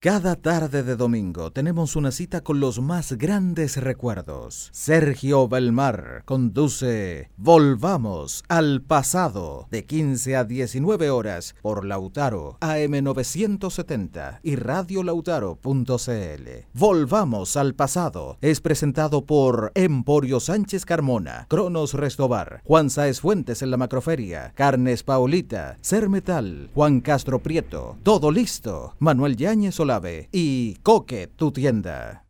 Cada tarde de domingo tenemos una cita con los más grandes recuerdos. Sergio Belmar conduce Volvamos al pasado de 15 a 19 horas por Lautaro AM970 y radiolautaro.cl. Volvamos al pasado es presentado por Emporio Sánchez Carmona, Cronos Restobar, Juan Saez Fuentes en la Macroferia, Carnes Paulita, Ser Metal, Juan Castro Prieto, Todo Listo, Manuel Yáñez y Coque, tu tienda.